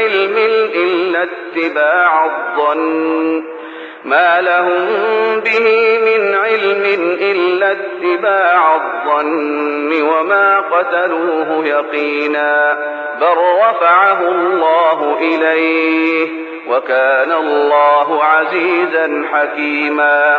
علم إلا اتباع الظن. ما لهم به من علم إلا اتباع الظن وما قتلوه يقينا. بل رفعه الله إليه وكان الله عزيزا حكيما.